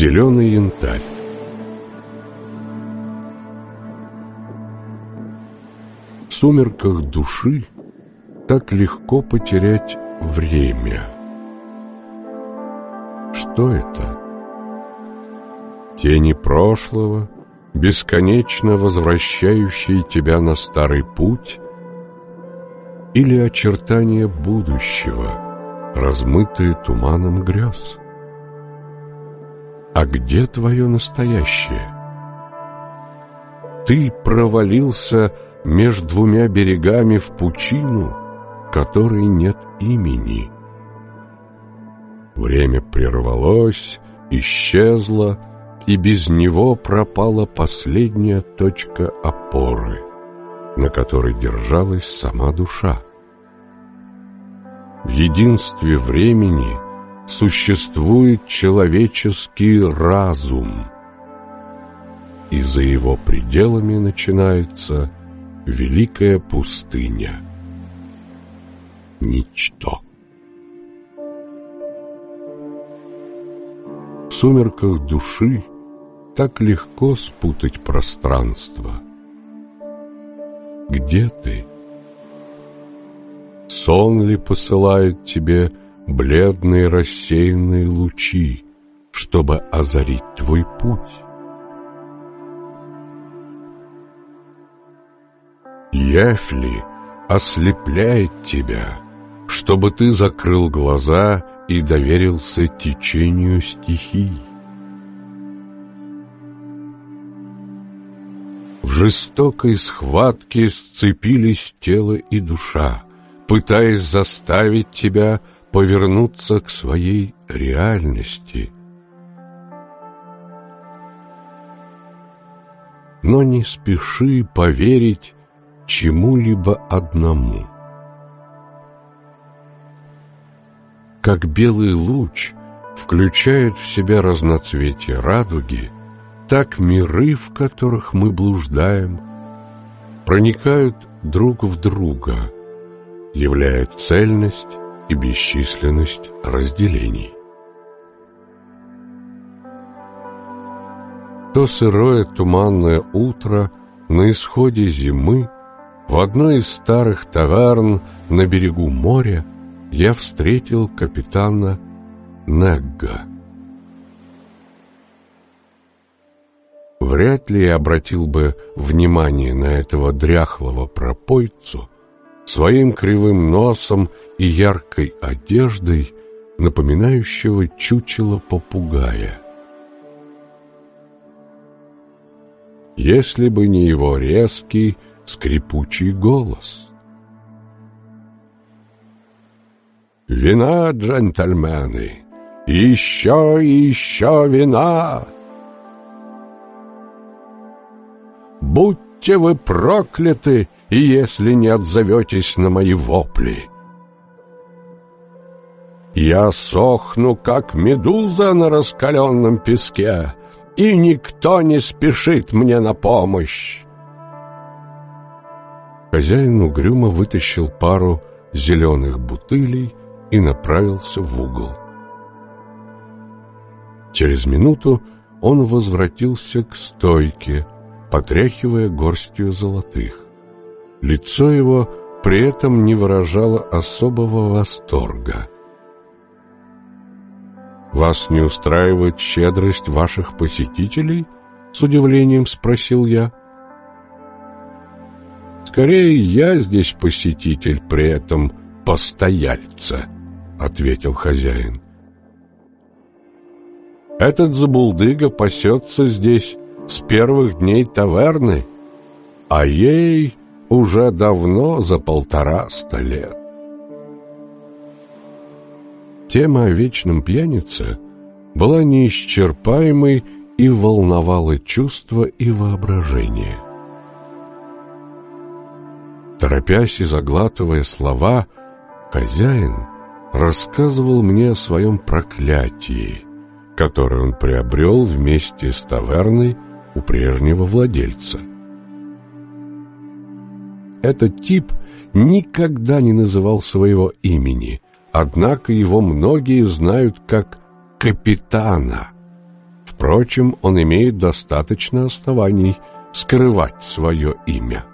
Зеленый янтарь В сумерках души так легко потерять время. Что это? Тени прошлого, бесконечно возвращающие тебя на старый путь, или очертания будущего, размытые туманом грез? А где твое настоящее? Ты провалился между двумя берегами в пучину, которой нет имени. Время прервалось, исчезло, и без него пропала последняя точка опоры, на которой держалась сама душа. В единстве времени существует человеческий разум, и за его пределами начинается великая пустыня. Ничто. В сумерках души так легко спутать пространство. Где ты? Сон ли посылает тебе бледные рассеянные лучи, чтобы озарить твой путь? Явь ослепляет тебя, чтобы ты закрыл глаза и доверился течению стихий? В жестокой схватке сцепились тело и душа, пытаясь заставить тебя повернуться к своей реальности. Но не спеши поверить чему-либо одному. Как белый луч включает в себя разноцветие радуги, так миры, в которых мы блуждаем, проникают друг в друга, являя цельность и бесчисленность разделений. То сырое туманное утро на исходе зимы в одной из старых таверн на берегу моря я встретил капитана Негга. Вряд ли я обратил бы внимание на этого дряхлого пропойцу, своим кривым носом и яркой одеждой, напоминающего чучело попугая. Если бы не его резкий, скрипучий голос. «Вина, джентльмены! Еще и еще вина!» «Будьте вы прокляты, если не отзоветесь на мои вопли!» «Я сохну, как медуза на раскаленном песке, и никто не спешит мне на помощь!» Хозяин угрюмо вытащил пару зеленых бутылей и направился в угол. Через минуту он возвратился к стойке, потряхивая горстью золотых. Лицо его при этом не выражало особого восторга. «Вас не устраивает щедрость ваших посетителей?» — с удивлением спросил я. Скорее, я здесь посетитель, при этом постояльца, ответил хозяин. Этот забулдыга пасется здесь с первых дней таверны, а ей уже давно за полтораста лет. Тема о вечном пьянице была неисчерпаемой и волновала чувства и воображение. Торопясь и заглатывая слова, хозяин рассказывал мне о своем проклятии, которое он приобрел вместе с таверной у прежнего владельца. Этот тип никогда не называл своего имени, однако его многие знают как «капитана», Впрочем, он имеет достаточно оснований скрывать свое имя.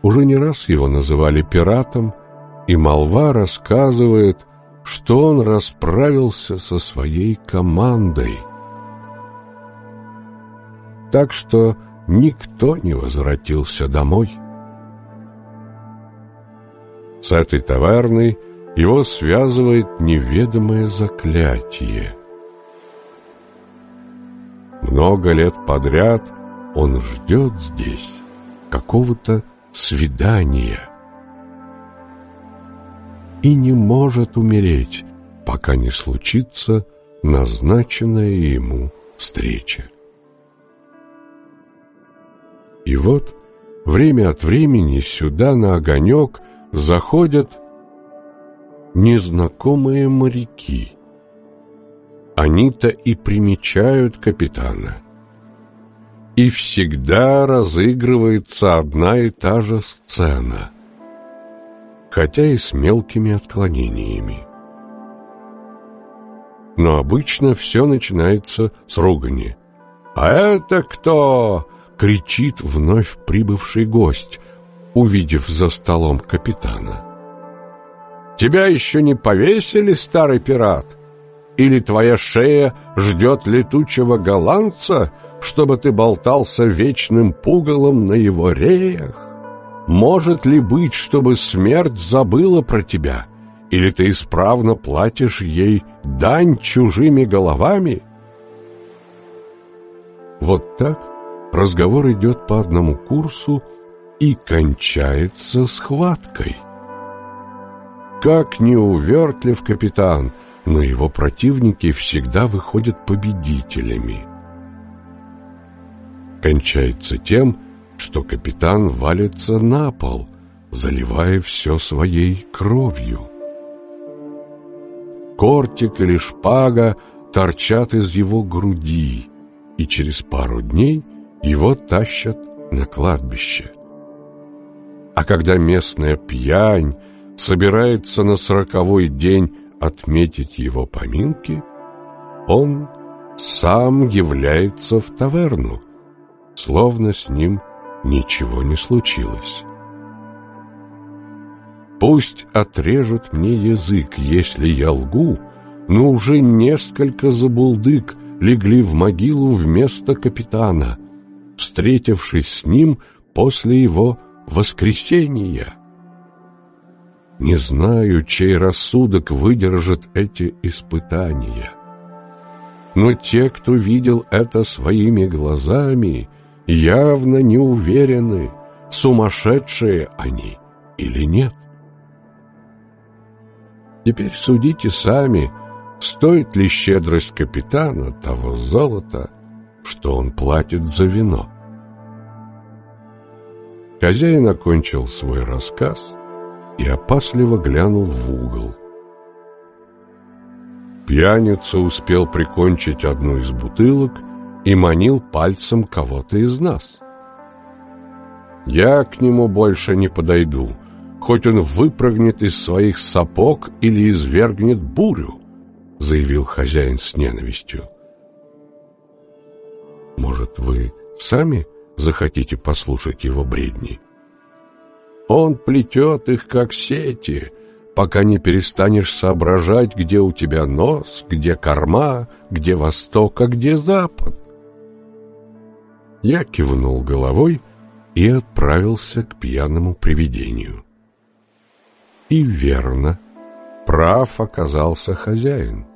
Уже не раз его называли пиратом, и молва рассказывает, что он расправился со своей командой. Так что никто не возвратился домой. С этой таверной его связывает неведомое заклятие. Много лет подряд он ждет здесь какого-то свидания и не может умереть, пока не случится назначенная ему встреча. И вот время от времени сюда на огонек заходят незнакомые моряки. Они-то и примечают капитана. И всегда разыгрывается одна и та же сцена, хотя и с мелкими отклонениями. Но обычно все начинается с ругани. «А это кто?» — кричит вновь прибывший гость, увидев за столом капитана. «Тебя еще не повесили, старый пират? Или твоя шея ждет летучего голландца, чтобы ты болтался вечным пугалом на его реях? Может ли быть, чтобы смерть забыла про тебя, или ты исправно платишь ей дань чужими головами?» Вот так разговор идет по одному курсу, и кончается схваткой. Как не увертлив капитан, но его противники всегда выходят победителями. Кончается тем, что капитан валится на пол, заливая все своей кровью. Кортик или шпага торчат из его груди, и через пару дней его тащат на кладбище. А когда местная пьянь собирается на сороковой день отметить его поминки, он сам является в таверну, словно с ним ничего не случилось. Пусть отрежут мне язык, если я лгу, но уже несколько забулдык легли в могилу вместо капитана, встретившись с ним после его воскресения. Не знаю, чей рассудок выдержит эти испытания. Но те, кто видел это своими глазами, явно не уверены, сумасшедшие они или нет. Теперь судите сами, стоит ли щедрость капитана того золота, что он платит за вино. Хозяин окончил свой рассказ и опасливо глянул в угол. Пьяница успел прикончить одну из бутылок и манил пальцем кого-то из нас. Я к нему больше не подойду, хоть он выпрыгнет из своих сапог или извергнет бурю, заявил хозяин с ненавистью. Может, вы сами захотите послушать его бредни. Он плетет их, как сети, пока не перестанешь соображать, где у тебя нос, где корма, где восток, а где запад. Я кивнул головой и отправился к пьяному привидению. И верно, прав оказался хозяин.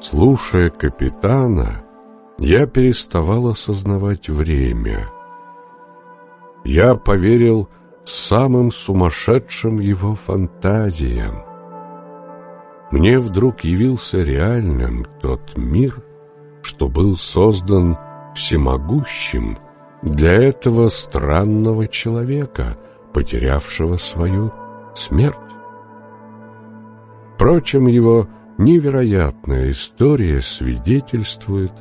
Слушая капитана, я переставал осознавать время. Я поверил самым сумасшедшим его фантазиям. Мне вдруг явился реальным тот мир, что был создан всемогущим для этого странного человека, потерявшего свою смерть. Впрочем, его невероятная история свидетельствует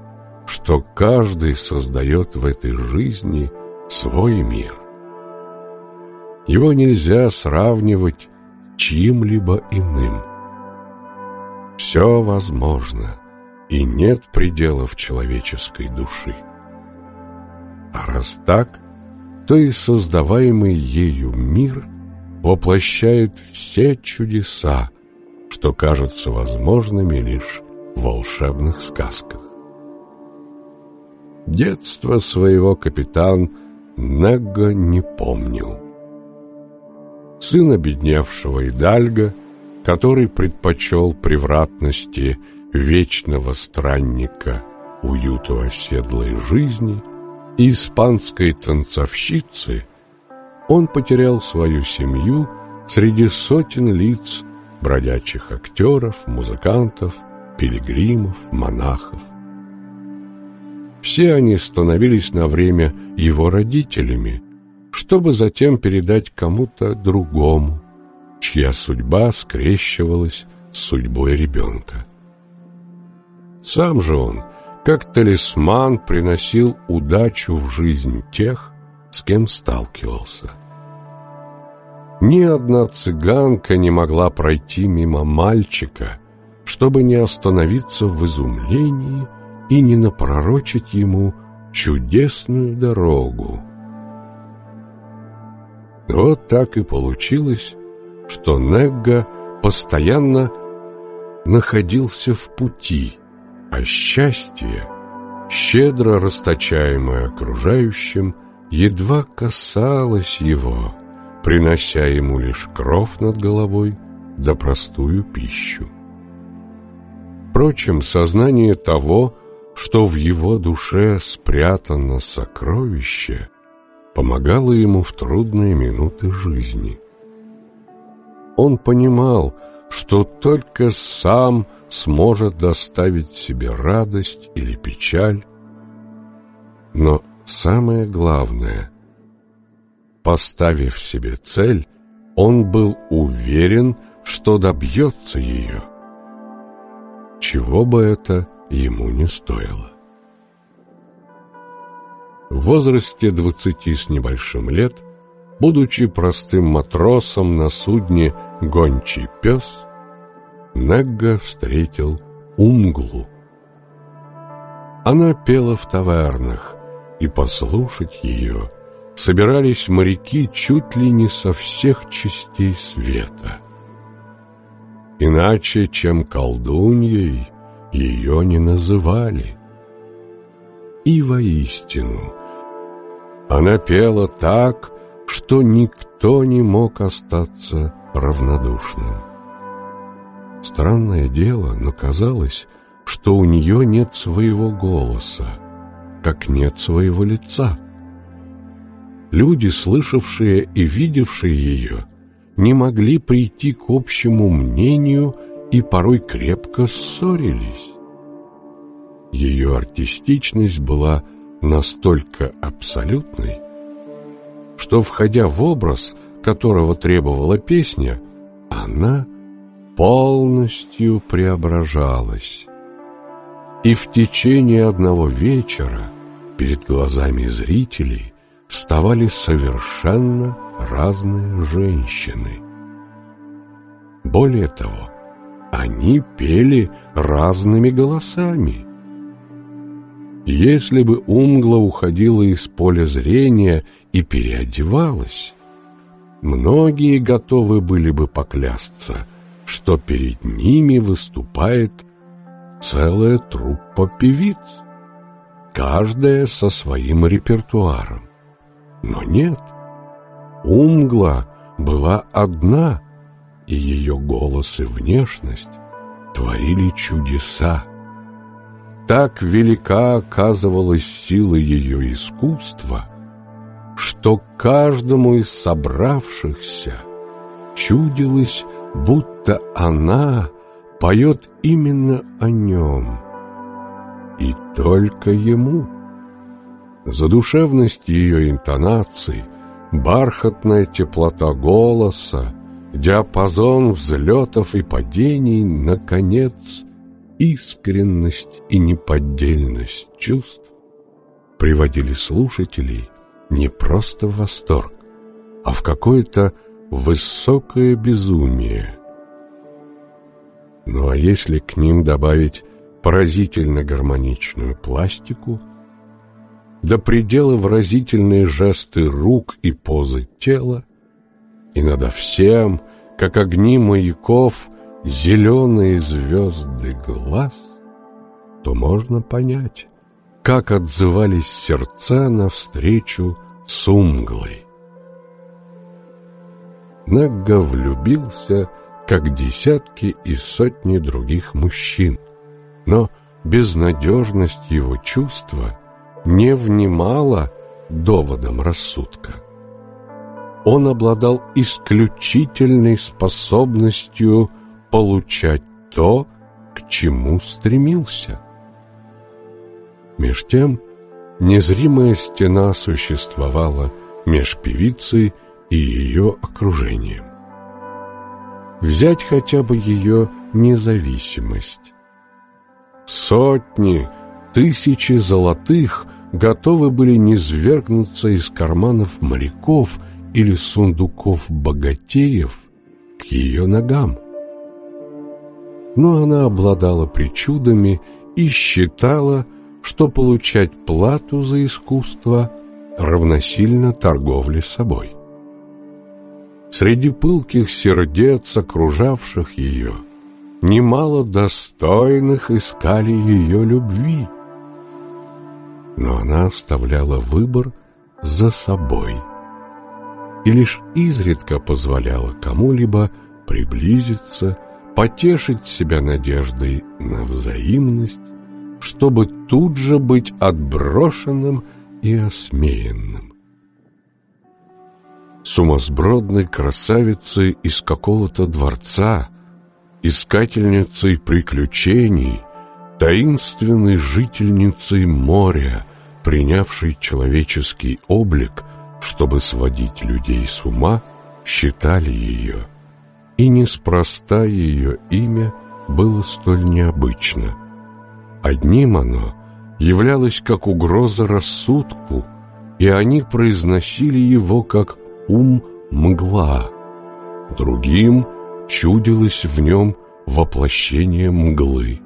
что каждый создает в этой жизни свой мир. Его нельзя сравнивать чьим-либо иным. Все возможно, и нет пределов человеческой души. А раз так, то и создаваемый ею мир воплощает все чудеса, что кажутся возможными лишь в волшебных сказках. Детство своего капитан Негго не помнил. Сын обедневшего Идальга, который предпочел превратности вечного странника уюту оседлой жизни и испанской танцовщицы, он потерял свою семью среди сотен лиц бродячих актеров, музыкантов, пилигримов, монахов. Все они становились на время его родителями, чтобы затем передать кому-то другому, чья судьба скрещивалась с судьбой ребенка. Сам же он, как талисман, приносил удачу в жизнь тех, с кем сталкивался. Ни одна цыганка не могла пройти мимо мальчика, чтобы не остановиться в изумлении и не напророчить ему чудесную дорогу. Вот так и получилось, что Негга постоянно находился в пути, а счастье, щедро расточаемое окружающим, едва касалось его, принося ему лишь кров над головой да простую пищу. Впрочем, сознание того, что в его душе спрятано сокровище, помогало ему в трудные минуты жизни. Он понимал, что только сам сможет доставить себе радость или печаль, но самое главное, поставив себе цель, он был уверен, что добьется ее – чего бы это ему не стоило. В возрасте двадцати с небольшим лет, будучи простым матросом на судне «Гончий пес», Негга встретил Умглу. Она пела в тавернах, и послушать ее собирались моряки чуть ли не со всех частей света. Иначе, чем колдуньей, ее не называли. И воистину, она пела так, что никто не мог остаться равнодушным. Странное дело, но казалось, что у нее нет своего голоса, как нет своего лица. Люди, слышавшие и видевшие ее, не могли прийти к общему мнению и порой крепко ссорились. Ее артистичность была настолько абсолютной, что, входя в образ, которого требовала песня, она полностью преображалась. И в течение одного вечера перед глазами зрителей вставали совершенно разные женщины. Более того, они пели разными голосами. Если бы Умгла уходила из поля зрения и переодевалась, многие готовы были бы поклясться, что перед ними выступает целая труппа певиц, каждая со своим репертуаром. Но нет, Умгла была одна, и ее голос и внешность творили чудеса. Так велика оказывалась сила ее искусства, что каждому из собравшихся чудилось, будто она поет именно о нем, и только ему. Задушевность ее интонаций — бархатная теплота голоса, диапазон взлетов и падений, наконец, искренность и неподдельность чувств приводили слушателей не просто в восторг, а в какое-то высокое безумие. Ну а если к ним добавить поразительно гармоничную пластику, до предела выразительные жесты рук и позы тела, и надо всем, как огни маяков, зеленые звезды глаз, то можно понять, как отзывались сердца навстречу с Умглой. Нагга влюбился, как десятки и сотни других мужчин, но безнадежность его чувства не внимала доводам рассудка. Он обладал исключительной способностью получать то, к чему стремился. Меж тем, незримая стена существовала меж певицей и ее окружением. Взять хотя бы ее независимость. Сотни, тысячи золотых готовы были низвергнуться из карманов моряков или сундуков богатеев к ее ногам. Но она обладала причудами и считала, что получать плату за искусство равносильно торговле собой. Среди пылких сердец, окружавших ее, немало достойных искали ее любви. Но она оставляла выбор за собой и лишь изредка позволяла кому-либо приблизиться, потешить себя надеждой на взаимность, чтобы тут же быть отброшенным и осмеянным. Сумасбродной красавицей из какого-то дворца, искательницей приключений, таинственной жительницей моря, принявшей человеческий облик, чтобы сводить людей с ума, считали ее. И неспроста ее имя было столь необычно. Одним оно являлось как угроза рассудку, и они произносили его как ум-мгла. Другим чудилось в нем воплощение мглы.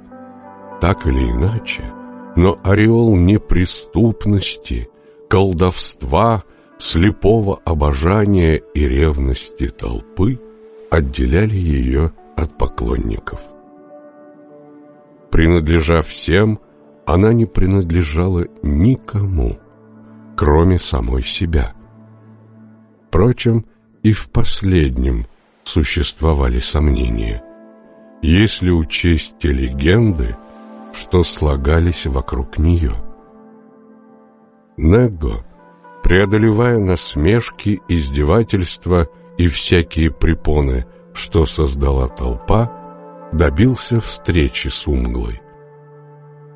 Так или иначе, но ореол неприступности, колдовства, слепого обожания и ревности толпы отделяли ее от поклонников. Принадлежа всем, она не принадлежала никому, кроме самой себя. Впрочем, и в последнем существовали сомнения. Если учесть те легенды, что слагались вокруг нее. Него, преодолевая насмешки, издевательства и всякие препоны, что создала толпа, добился встречи с Умглой.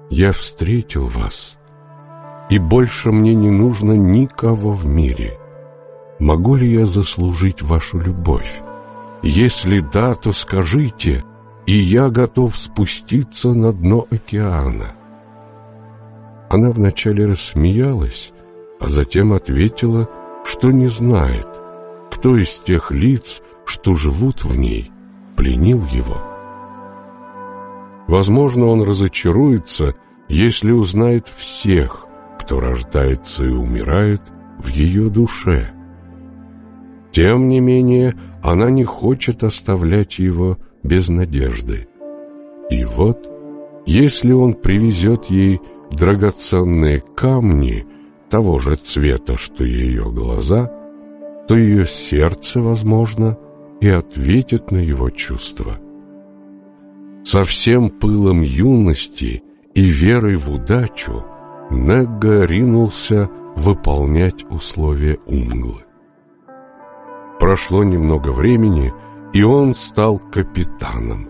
«Я встретил вас, и больше мне не нужно никого в мире. Могу ли я заслужить вашу любовь? Если да, то скажите, и я готов спуститься на дно океана». Она вначале рассмеялась, а затем ответила, что не знает, кто из тех лиц, что живут в ней, пленил его. Возможно, он разочаруется, если узнает всех, кто рождается и умирает в ее душе. Тем не менее, она не хочет оставлять его без надежды. И вот, если он привезет ей драгоценные камни того же цвета, что ее глаза, то ее сердце, возможно, и ответит на его чувства. Со всем пылом юности и верой в удачу Негга ринулся выполнять условия Умглы. Прошло немного времени, и он стал капитаном.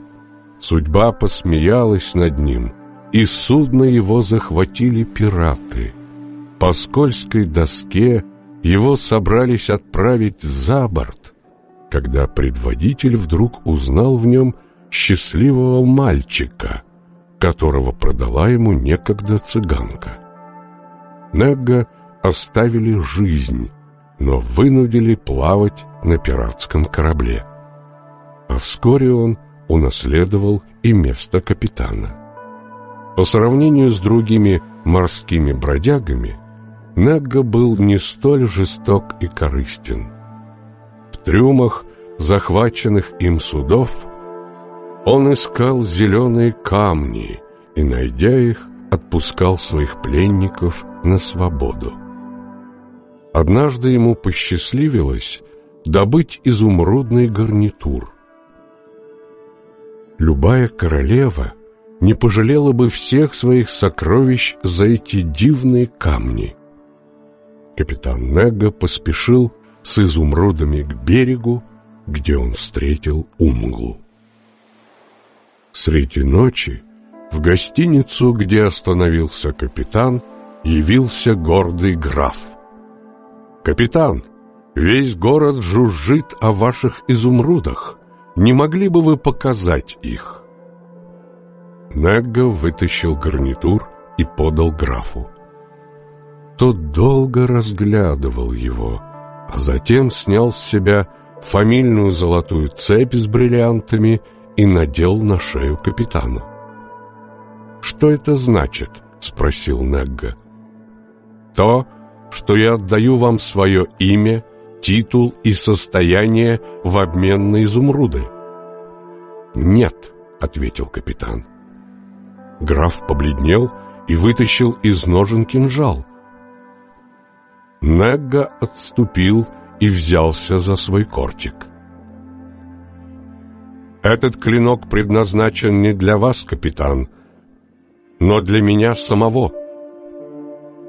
Судьба посмеялась над ним, и судно его захватили пираты. По скользкой доске его собрались отправить за борт, когда предводитель вдруг узнал в нем счастливого мальчика, которого продала ему некогда цыганка. Негга оставили жизнь, но вынудили плавать на пиратском корабле. А вскоре он унаследовал и место капитана. По сравнению с другими морскими бродягами, Негга был не столь жесток и корыстен. В трюмах захваченных им судов он искал зеленые камни и, найдя их, отпускал своих пленников на свободу. Однажды ему посчастливилось добыть изумрудный гарнитур. Любая королева не пожалела бы всех своих сокровищ за эти дивные камни. Капитан Нега поспешил с изумрудами к берегу, где он встретил Умглу. Среди ночи в гостиницу, где остановился капитан, явился гордый граф. «Капитан, весь город жужжит о ваших изумрудах. Не могли бы вы показать их?» Негга вытащил гарнитур и подал графу. Тот долго разглядывал его, а затем снял с себя фамильную золотую цепь с бриллиантами и надел на шею капитану. «Что это значит?» — спросил Негга. «То, что я отдаю вам свое имя, титул и состояние в обмен на изумруды». «Нет», — ответил капитан. Граф побледнел и вытащил из ножен кинжал. Негга отступил и взялся за свой кортик. «Этот клинок предназначен не для вас, капитан, но для меня самого».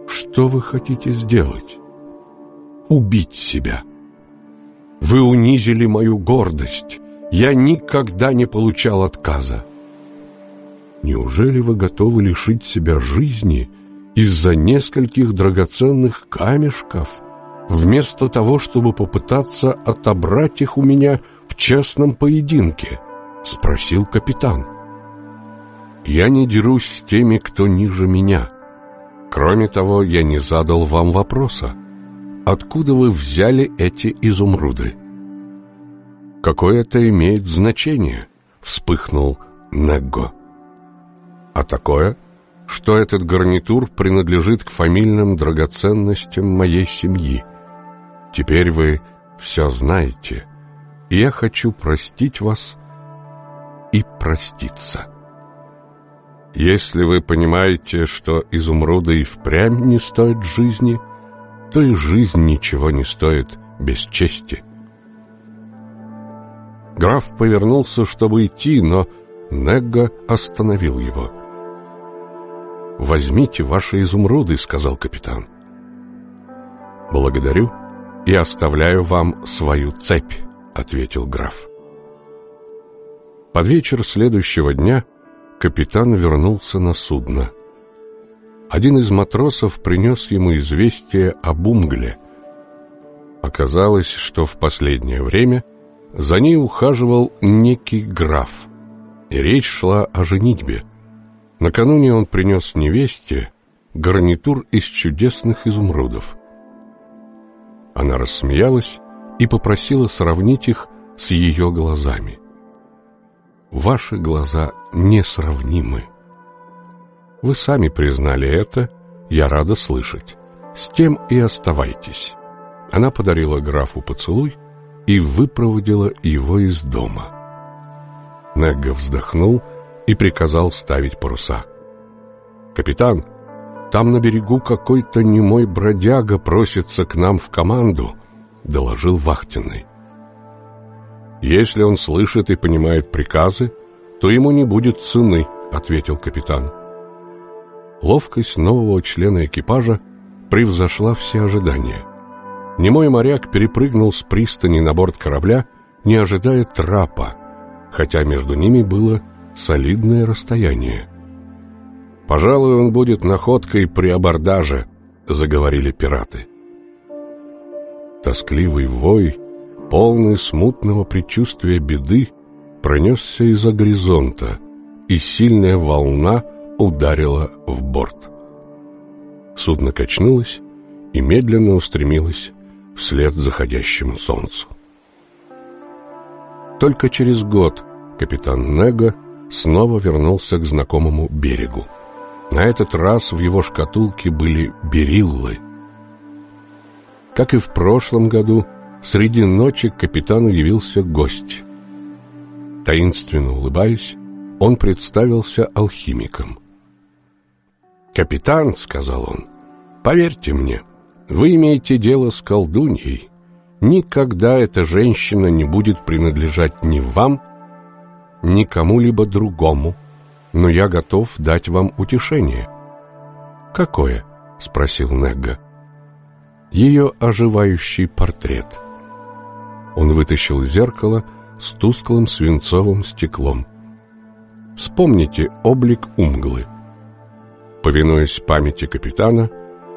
«Что вы хотите сделать?» «Убить себя». «Вы унизили мою гордость. Я никогда не получал отказа». «Неужели вы готовы лишить себя жизни из-за нескольких драгоценных камешков?» вместо того, чтобы попытаться отобрать их у меня в честном поединке?» — спросил капитан. «Я не дерусь с теми, кто ниже меня. Кроме того, я не задал вам вопроса. Откуда вы взяли эти изумруды?» «Какое это имеет значение?» — вспыхнул Негго. «А такое, что этот гарнитур принадлежит к фамильным драгоценностям моей семьи. Теперь вы все знаете, и я хочу простить вас и проститься. Если вы понимаете, что изумруды и впрямь не стоят жизни, то и жизнь ничего не стоит без чести. Граф повернулся, чтобы идти, но Негга остановил его. «Возьмите ваши изумруды», — сказал капитан. «Благодарю», и оставляю вам свою цепь», — ответил граф. Под вечер следующего дня капитан вернулся на судно. Один из матросов принес ему известие об Умгле. Оказалось, что в последнее время за ней ухаживал некий граф, и речь шла о женитьбе. Накануне он принес невесте гарнитур из чудесных изумрудов. Она рассмеялась и попросила сравнить их с ее глазами. «Ваши глаза несравнимы. Вы сами признали это, я рада слышать. С тем и оставайтесь». Она подарила графу поцелуй и выпроводила его из дома. Негга вздохнул и приказал ставить паруса. «Капитан, там на берегу какой-то немой бродяга просится к нам в команду», — доложил вахтенный. «Если он слышит и понимает приказы, то ему не будет цены», — ответил капитан. Ловкость нового члена экипажа превзошла все ожидания. Немой моряк перепрыгнул с пристани на борт корабля, не ожидая трапа, хотя между ними было солидное расстояние. «Пожалуй, он будет находкой при абордаже», — заговорили пираты. Тоскливый вой, полный смутного предчувствия беды, пронесся из-за горизонта, и сильная волна ударила в борт. Судно качнулось и медленно устремилось вслед заходящему солнцу. Только через год капитан Нега снова вернулся к знакомому берегу. На этот раз в его шкатулке были бериллы. Как и в прошлом году, среди ночи к капитану явился гость. Таинственно улыбаясь, он представился алхимиком. «Капитан», — сказал он, — «поверьте мне, вы имеете дело с колдуньей. Никогда эта женщина не будет принадлежать ни вам, ни кому-либо другому, но я готов дать вам утешение». «Какое?» — спросил Негга. «Ее оживающий портрет». Он вытащил зеркало с тусклым свинцовым стеклом. Вспомните облик Умглы. Повинуясь памяти капитана,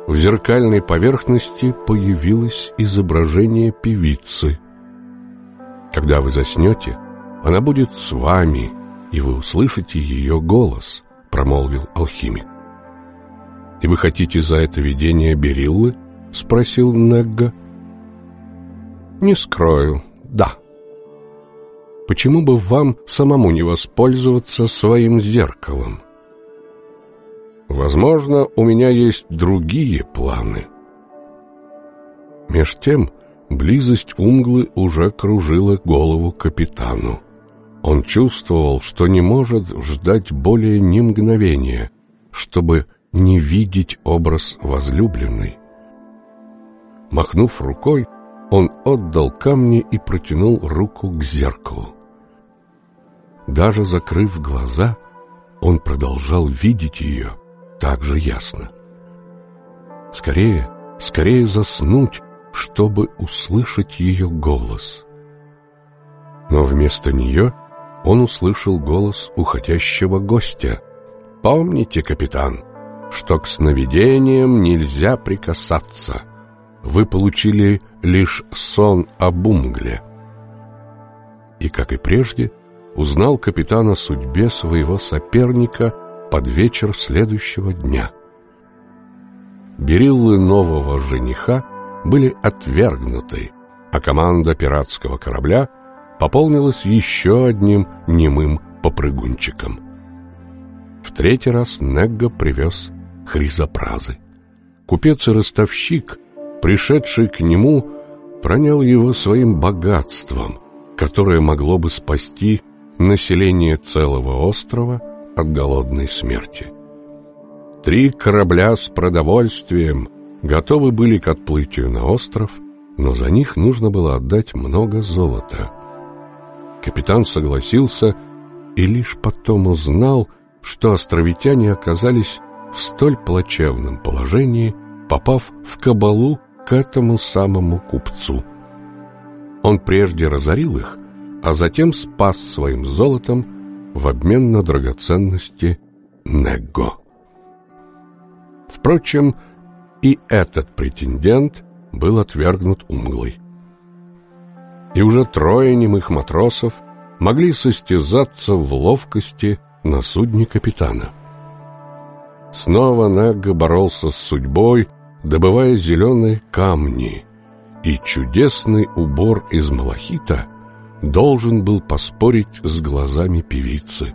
в зеркальной поверхности появилось изображение певицы. Когда вы заснете, она будет с вами, и вы услышите ее голос, промолвил алхимик. И вы хотите за это видение Бериллы? спросил Негга. Не скрою, да. Почему бы вам самому не воспользоваться своим зеркалом? Возможно, у меня есть другие планы. Меж тем, близость Умглы уже кружила голову капитану. Он чувствовал, что не может ждать более ни мгновения, чтобы не видеть образ возлюбленной. Махнув рукой, он отдал камни и протянул руку к зеркалу. Даже закрыв глаза, он продолжал видеть ее так же ясно. Скорее, скорее заснуть, чтобы услышать ее голос. Но вместо нее он услышал голос уходящего гостя. «Помните, капитан, что к сновидениям нельзя прикасаться» вы получили лишь сон о Бумгле. И, как и прежде, узнал капитан о судьбе своего соперника под вечер следующего дня. Бериллы нового жениха были отвергнуты, а команда пиратского корабля пополнилась еще одним немым попрыгунчиком. В третий раз Негга привез хризопразы. Купец и ростовщик пришедший к нему, пронял его своим богатством, которое могло бы спасти население целого острова от голодной смерти. Три корабля с продовольствием готовы были к отплытию на остров, но за них нужно было отдать много золота. Капитан согласился и лишь потом узнал, что островитяне оказались в столь плачевном положении, попав в кабалу к этому самому купцу. Он прежде разорил их, а затем спас своим золотом в обмен на драгоценности Него. Впрочем, и этот претендент был отвергнут Умглой. И уже трое немых матросов могли состязаться в ловкости на судне капитана. Снова Негга боролся с судьбой, добывая зеленые камни, и чудесный убор из малахита должен был поспорить с глазами певицы.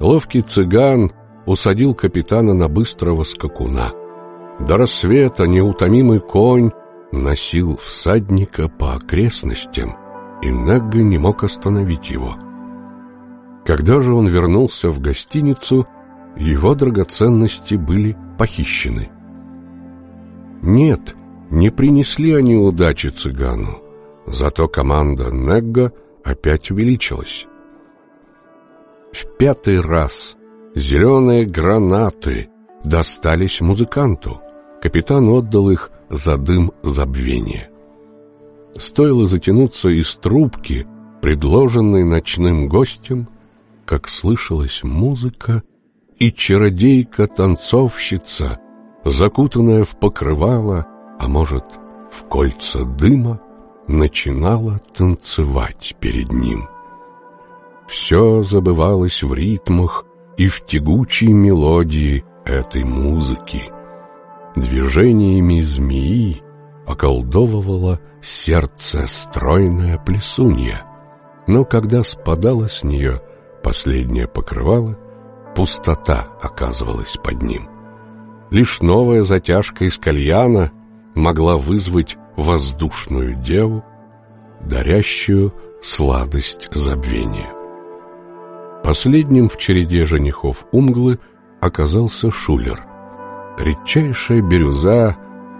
Ловкий цыган усадил капитана на быстрого скакуна. До рассвета неутомимый конь носил всадника по окрестностям, и Нагга не мог остановить его. Когда же он вернулся в гостиницу, его драгоценности были похищены. Нет, не принесли они удачи цыгану. Зато команда Негга опять увеличилась. В пятый раз зеленые гранаты достались музыканту. Капитан отдал их за дым забвения. Стоило затянуться из трубки, предложенной ночным гостем, как слышалась музыка, и чародейка-танцовщица закутанная в покрывало, а может, в кольца дыма, начинала танцевать перед ним. Все забывалось в ритмах и в тягучей мелодии этой музыки. Движениями змеи околдовывала сердце стройная плесунья. Но когда спадало с нее последнее покрывало, пустота оказывалась под ним. Лишь новая затяжка из кальяна могла вызвать воздушную деву, дарящую сладость забвения. Последним в череде женихов Умглы оказался Шулер. Редчайшая бирюза,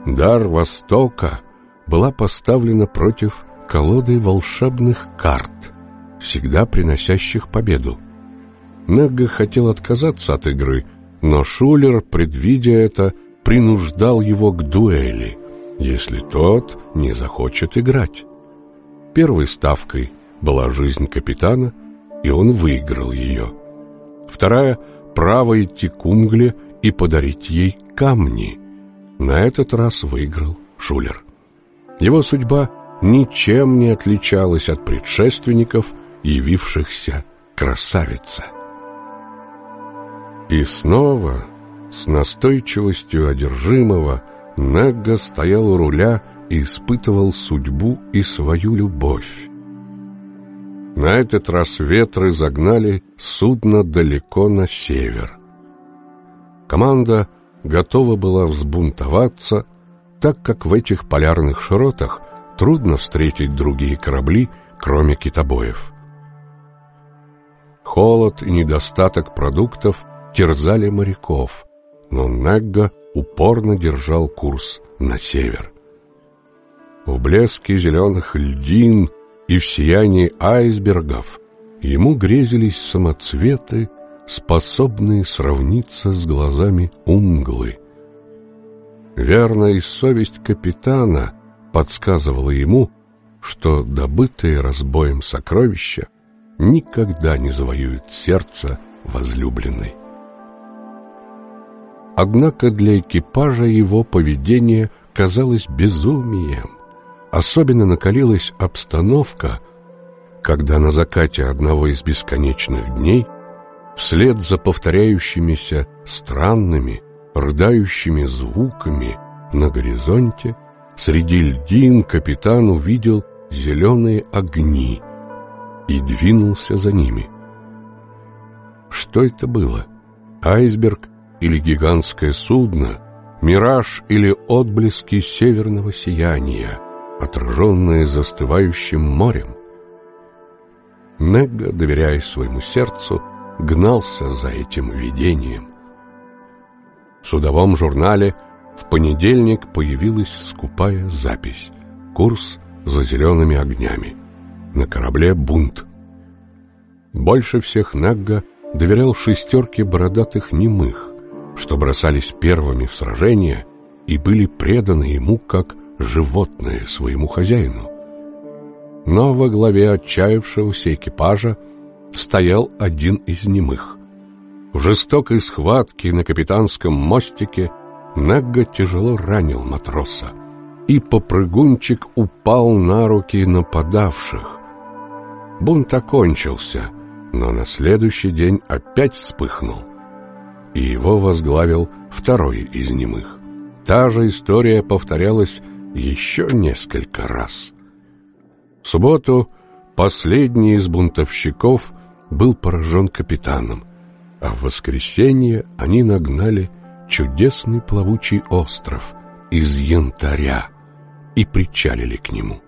дар Востока, была поставлена против колоды волшебных карт, всегда приносящих победу. Негга хотел отказаться от игры, но Шулер, предвидя это, принуждал его к дуэли, если тот не захочет играть. Первой ставкой была жизнь капитана, и он выиграл ее. Вторая — право идти к Умгле и подарить ей камни. На этот раз выиграл Шулер. Его судьба ничем не отличалась от предшественников, явившихся красавица. И снова, с настойчивостью одержимого, Негга стоял у руля и испытывал судьбу и свою любовь. На этот раз ветры загнали судно далеко на север. Команда готова была взбунтоваться, так как в этих полярных широтах трудно встретить другие корабли, кроме китобоев. Холод и недостаток продуктов терзали моряков, но Негга упорно держал курс на север. В блеске зеленых льдин и в сиянии айсбергов ему грезились самоцветы, способные сравниться с глазами умглы. Верная совесть капитана подсказывала ему, что добытые разбоем сокровища никогда не завоюют сердце возлюбленной. Однако для экипажа его поведение казалось безумием. Особенно накалилась обстановка, когда на закате одного из бесконечных дней вслед за повторяющимися странными, рыдающими звуками на горизонте среди льдин капитан увидел зеленые огни и двинулся за ними. Что это было? Айсберг или гигантское судно, мираж или отблески северного сияния, отраженные застывающим морем. Негга, доверяя своему сердцу, гнался за этим видением. В судовом журнале в понедельник появилась скупая запись. Курс за зелеными огнями. На корабле бунт. Больше всех Негга доверял шестерке бородатых немых, что бросались первыми в сражение и были преданы ему как животное своему хозяину. Но во главе отчаявшегося экипажа стоял один из немых. В жестокой схватке на капитанском мостике Негга тяжело ранил матроса, и попрыгунчик упал на руки нападавших. Бунт окончился, но на следующий день опять вспыхнул и его возглавил второй из немых. Та же история повторялась еще несколько раз. В субботу последний из бунтовщиков был поражен капитаном, а в воскресенье они нагнали чудесный плавучий остров из янтаря и причалили к нему.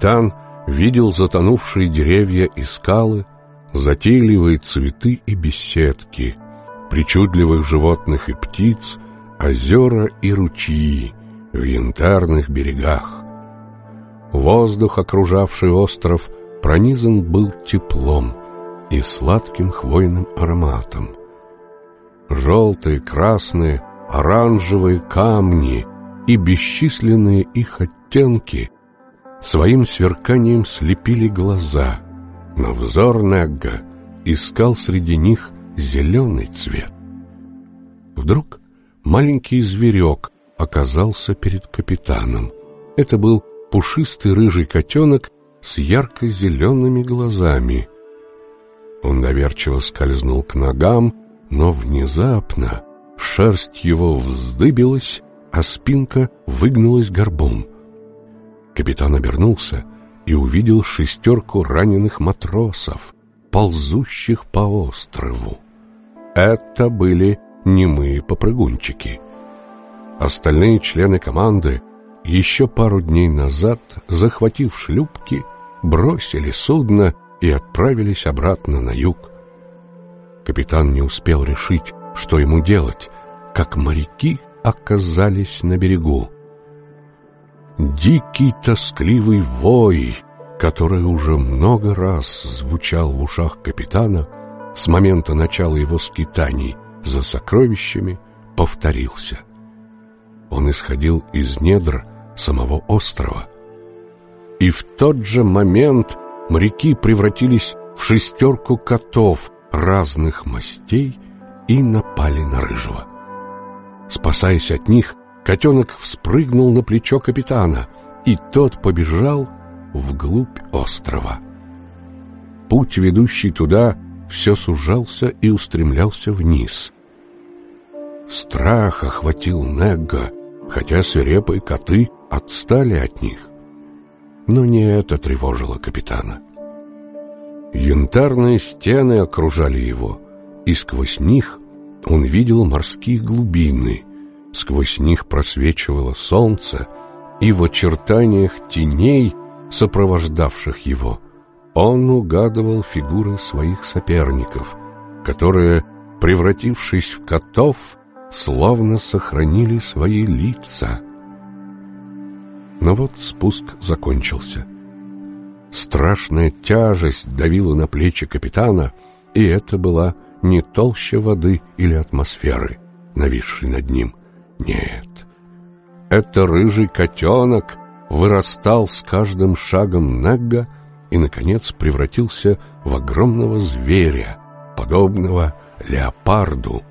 Тан видел затонувшие деревья и скалы, затейливые цветы и беседки — причудливых животных и птиц, озера и ручьи в янтарных берегах. Воздух, окружавший остров, пронизан был теплом и сладким хвойным ароматом. Желтые, красные, оранжевые камни и бесчисленные их оттенки своим сверканием слепили глаза, но взор Негга искал среди них зеленый цвет. Вдруг маленький зверек оказался перед капитаном. Это был пушистый рыжий котенок с ярко-зелеными глазами. Он доверчиво скользнул к ногам, но внезапно шерсть его вздыбилась, а спинка выгнулась горбом. Капитан обернулся и увидел шестерку раненых матросов, ползущих по острову. Это были немые попрыгунчики. Остальные члены команды еще пару дней назад, захватив шлюпки, бросили судно и отправились обратно на юг. Капитан не успел решить, что ему делать, как моряки оказались на берегу. Дикий тоскливый вой, который уже много раз звучал в ушах капитана с момента начала его скитаний за сокровищами, повторился. Он исходил из недр самого острова. И в тот же момент моряки превратились в шестерку котов разных мастей и напали на рыжего. Спасаясь от них, Котенок вспрыгнул на плечо капитана, и тот побежал вглубь острова. Путь, ведущий туда, все сужался и устремлялся вниз. Страх охватил Негга, хотя свирепые коты отстали от них. Но не это тревожило капитана. Янтарные стены окружали его, и сквозь них он видел морские глубины, Сквозь них просвечивало солнце, и в очертаниях теней, сопровождавших его, он угадывал фигуры своих соперников, которые, превратившись в котов, словно сохранили свои лица. Но вот спуск закончился. Страшная тяжесть давила на плечи капитана, и это была не толща воды или атмосферы, нависшей над ним — нет, это рыжий котенок вырастал с каждым шагом Негга и, наконец, превратился в огромного зверя, подобного леопарду.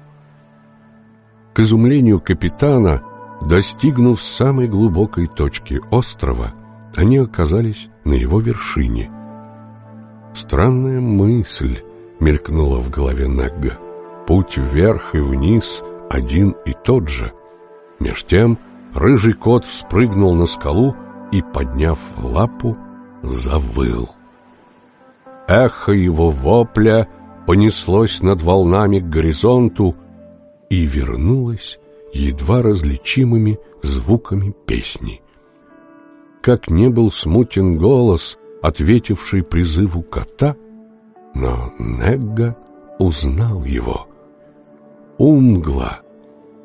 К изумлению капитана, достигнув самой глубокой точки острова, они оказались на его вершине. Странная мысль мелькнула в голове Негга. Путь вверх и вниз один и тот же — Меж тем рыжий кот вспрыгнул на скалу и, подняв лапу, завыл. Эхо его вопля понеслось над волнами к горизонту и вернулось едва различимыми звуками песни. Как не был смутен голос, ответивший призыву кота, но Негга узнал его. Умгла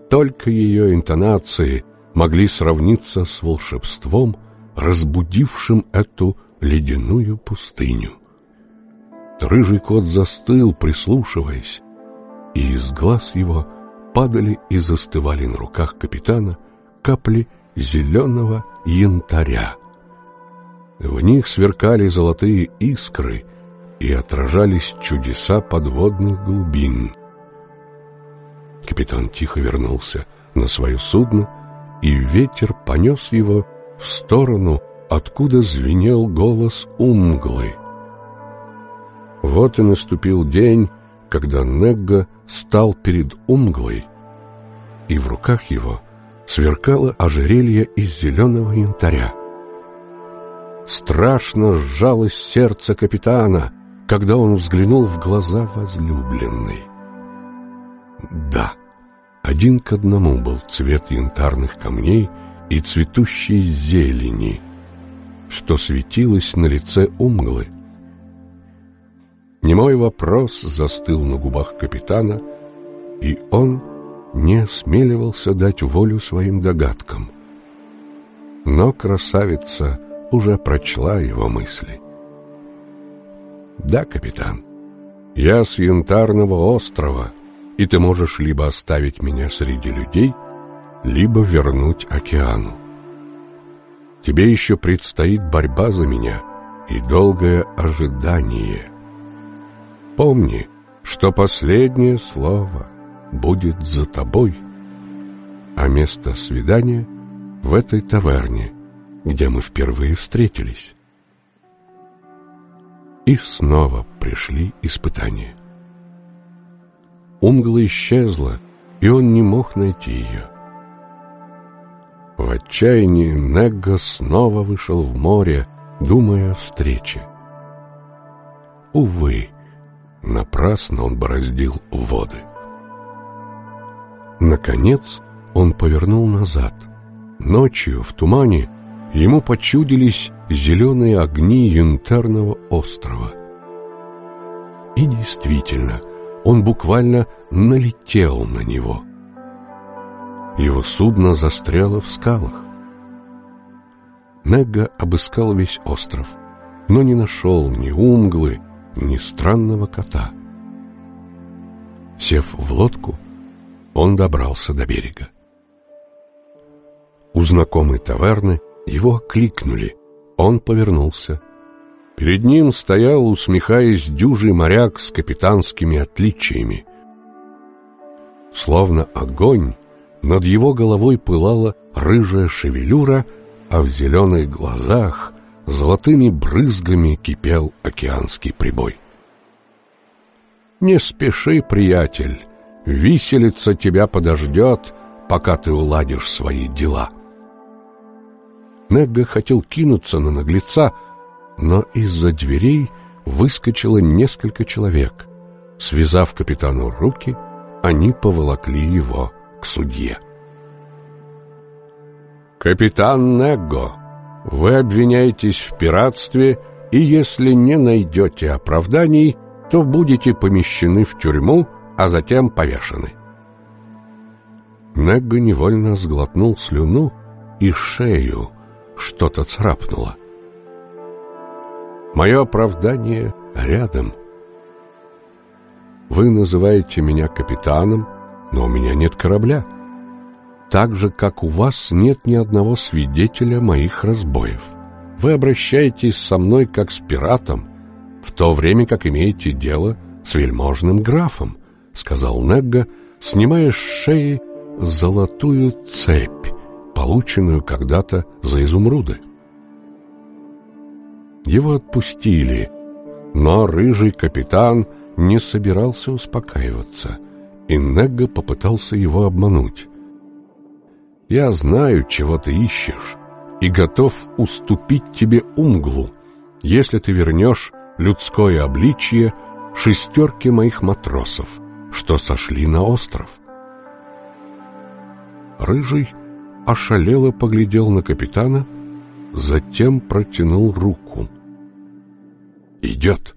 только ее интонации могли сравниться с волшебством, разбудившим эту ледяную пустыню. Рыжий кот застыл, прислушиваясь, и из глаз его падали и застывали на руках капитана капли зеленого янтаря. В них сверкали золотые искры и отражались чудеса подводных глубин. Капитан тихо вернулся на свое судно, и ветер понес его в сторону, откуда звенел голос Умглы. Вот и наступил день, когда Негга стал перед Умглой, и в руках его сверкало ожерелье из зеленого янтаря. Страшно сжалось сердце капитана, когда он взглянул в глаза возлюбленной. Да, один к одному был цвет янтарных камней и цветущей зелени, что светилось на лице умглы. Немой вопрос застыл на губах капитана, и он не осмеливался дать волю своим догадкам. Но красавица уже прочла его мысли. «Да, капитан, я с янтарного острова», и ты можешь либо оставить меня среди людей, либо вернуть океану. Тебе еще предстоит борьба за меня и долгое ожидание. Помни, что последнее слово будет за тобой, а место свидания в этой таверне, где мы впервые встретились. И снова пришли испытания. Умгла исчезла, и он не мог найти ее. В отчаянии Негга снова вышел в море, думая о встрече. Увы, напрасно он бороздил воды. Наконец он повернул назад. Ночью в тумане ему почудились зеленые огни янтарного острова. И действительно, он буквально налетел на него. Его судно застряло в скалах. Негга обыскал весь остров, но не нашел ни умглы, ни странного кота. Сев в лодку, он добрался до берега. У знакомой таверны его окликнули. Он повернулся. Перед ним стоял, усмехаясь, дюжий моряк с капитанскими отличиями. Словно огонь, над его головой пылала рыжая шевелюра, а в зеленых глазах золотыми брызгами кипел океанский прибой. «Не спеши, приятель, виселица тебя подождет, пока ты уладишь свои дела». Негга хотел кинуться на наглеца, но из-за дверей выскочило несколько человек. Связав капитану руки, они поволокли его к судье. «Капитан Негго, вы обвиняетесь в пиратстве, и если не найдете оправданий, то будете помещены в тюрьму, а затем повешены». Негго невольно сглотнул слюну и шею, что-то царапнуло. Мое оправдание рядом. Вы называете меня капитаном, но у меня нет корабля. Так же, как у вас нет ни одного свидетеля моих разбоев. Вы обращаетесь со мной как с пиратом, в то время как имеете дело с вельможным графом, сказал Негга, снимая с шеи золотую цепь, полученную когда-то за изумруды. Его отпустили, но рыжий капитан не собирался успокаиваться, и Негга попытался его обмануть. «Я знаю, чего ты ищешь, и готов уступить тебе умглу, если ты вернешь людское обличье шестерки моих матросов, что сошли на остров». Рыжий ошалело поглядел на капитана, затем протянул руку. «Идет.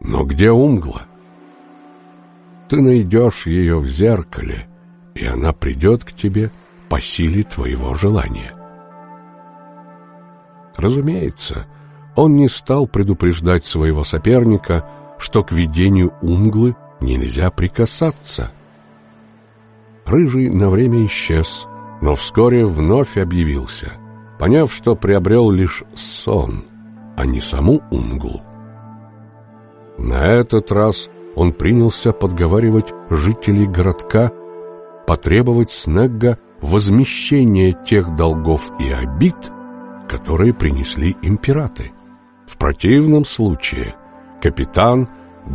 Но где Умгла?» «Ты найдешь ее в зеркале, и она придет к тебе по силе твоего желания». Разумеется, он не стал предупреждать своего соперника, что к видению Умглы нельзя прикасаться. Рыжий на время исчез, но вскоре вновь объявился, поняв, что приобрел лишь сон, а не саму Умглу. На этот раз он принялся подговаривать жителей городка потребовать с Негга возмещения тех долгов и обид, которые принесли им пираты. В противном случае капитан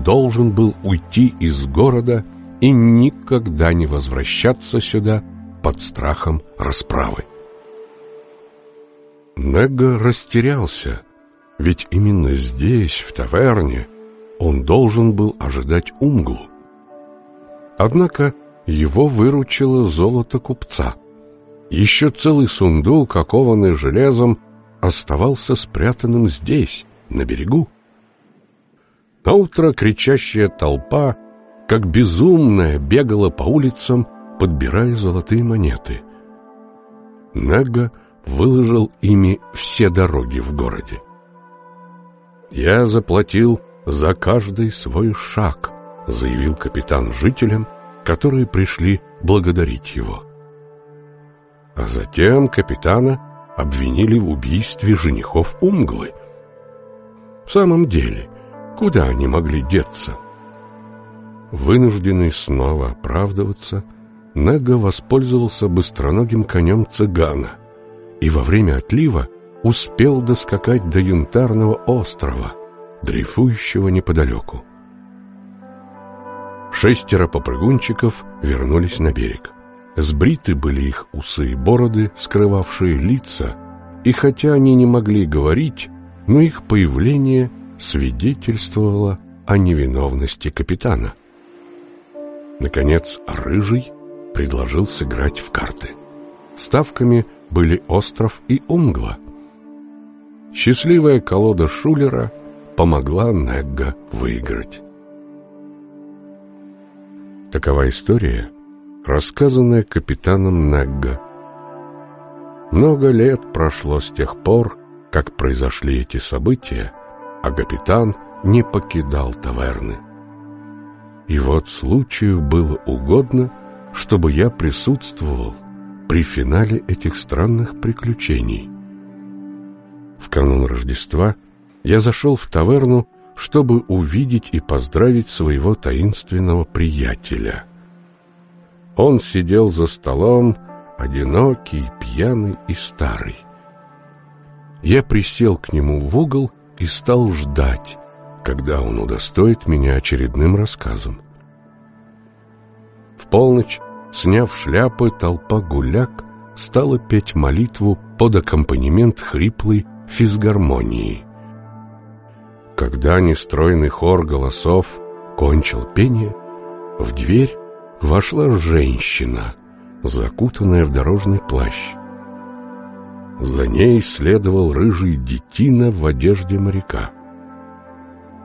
должен был уйти из города и никогда не возвращаться сюда под страхом расправы. Нега растерялся, ведь именно здесь, в таверне, он должен был ожидать Умглу. Однако его выручило золото купца. Еще целый сундук, окованный железом, оставался спрятанным здесь, на берегу. Наутро кричащая толпа, как безумная, бегала по улицам, подбирая золотые монеты. Нега выложил ими все дороги в городе. «Я заплатил за каждый свой шаг», — заявил капитан жителям, которые пришли благодарить его. А затем капитана обвинили в убийстве женихов Умглы. В самом деле, куда они могли деться? Вынужденный снова оправдываться — Нега воспользовался быстроногим конем цыгана и во время отлива успел доскакать до янтарного острова, дрейфующего неподалеку. Шестеро попрыгунчиков вернулись на берег. Сбриты были их усы и бороды, скрывавшие лица, и хотя они не могли говорить, но их появление свидетельствовало о невиновности капитана. Наконец, Рыжий предложил сыграть в карты. Ставками были Остров и Умгла. Счастливая колода Шулера помогла Негга выиграть. Такова история, рассказанная капитаном Негга. Много лет прошло с тех пор, как произошли эти события, а капитан не покидал таверны. И вот случаю было угодно, чтобы я присутствовал при финале этих странных приключений. В канун Рождества я зашел в таверну, чтобы увидеть и поздравить своего таинственного приятеля. Он сидел за столом, одинокий, пьяный и старый. Я присел к нему в угол и стал ждать, когда он удостоит меня очередным рассказом. В полночь, сняв шляпы, толпа гуляк стала петь молитву под аккомпанемент хриплой физгармонии. Когда нестройный хор голосов кончил пение, в дверь вошла женщина, закутанная в дорожный плащ. За ней следовал рыжий детина в одежде моряка.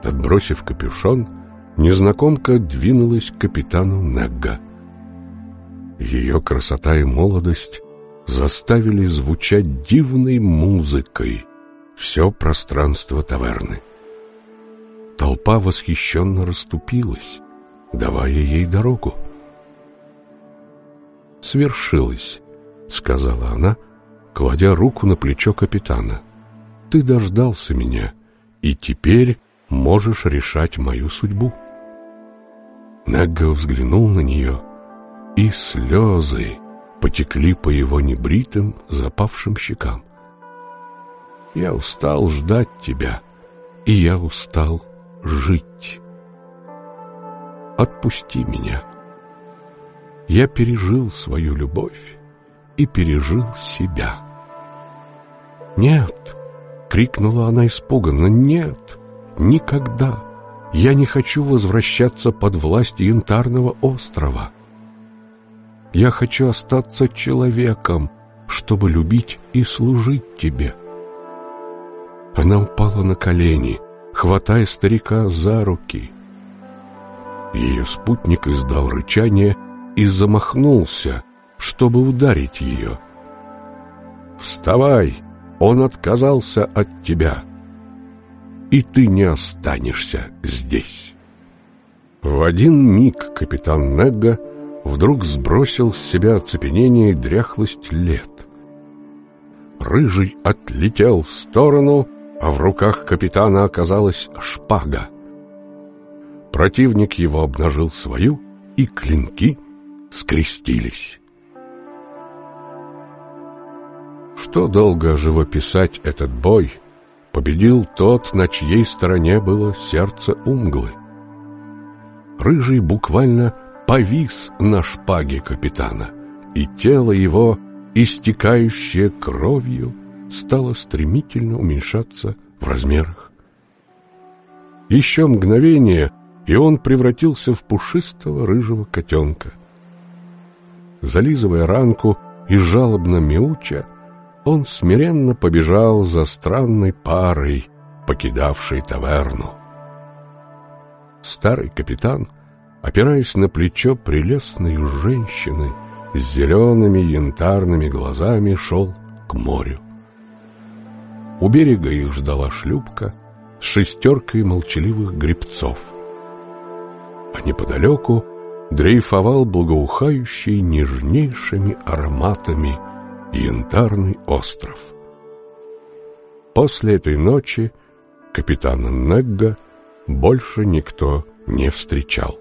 Отбросив капюшон, незнакомка двинулась к капитану Негга. Ее красота и молодость заставили звучать дивной музыкой все пространство таверны. Толпа восхищенно расступилась, давая ей дорогу. «Свершилось», — сказала она, кладя руку на плечо капитана. «Ты дождался меня, и теперь можешь решать мою судьбу». Нагга взглянул на нее, и слезы потекли по его небритым, запавшим щекам. «Я устал ждать тебя, и я устал жить. Отпусти меня. Я пережил свою любовь и пережил себя». «Нет!» — крикнула она испуганно. «Нет! Никогда! Я не хочу возвращаться под власть янтарного острова!» Я хочу остаться человеком, чтобы любить и служить тебе. Она упала на колени, хватая старика за руки. Ее спутник издал рычание и замахнулся, чтобы ударить ее. «Вставай! Он отказался от тебя, и ты не останешься здесь!» В один миг капитан Негга вдруг сбросил с себя оцепенение и дряхлость лет. Рыжий отлетел в сторону, а в руках капитана оказалась шпага. Противник его обнажил свою, и клинки скрестились. Что долго живописать этот бой, победил тот, на чьей стороне было сердце Умглы. Рыжий буквально повис на шпаге капитана, и тело его, истекающее кровью, стало стремительно уменьшаться в размерах. Еще мгновение, и он превратился в пушистого рыжего котенка. Зализывая ранку и жалобно мяуча, он смиренно побежал за странной парой, покидавшей таверну. Старый капитан — опираясь на плечо прелестной женщины с зелеными янтарными глазами, шел к морю. У берега их ждала шлюпка с шестеркой молчаливых гребцов. А неподалеку дрейфовал благоухающий нежнейшими ароматами янтарный остров. После этой ночи капитана Негга больше никто не встречал.